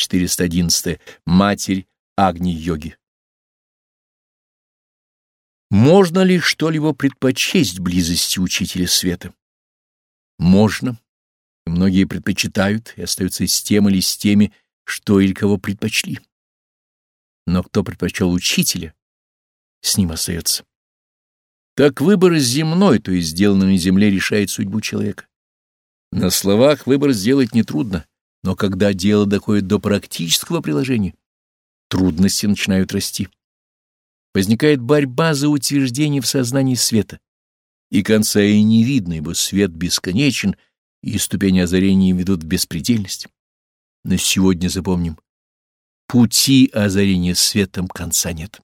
411. Матерь Агни-йоги. Можно ли что-либо предпочесть близости учителя света? Можно. Многие предпочитают и остаются с тем или с теми, что или кого предпочли. Но кто предпочел учителя, с ним остается. Так выбор земной, то есть сделанный на земле, решает судьбу человека. На словах выбор сделать нетрудно, но когда дело доходит до практического приложения, трудности начинают расти. Возникает борьба за утверждение в сознании света, и конца и не видно, ибо свет бесконечен, и ступени озарения ведут в беспредельность. Но сегодня запомним, пути озарения светом конца нет.